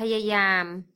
พยายาม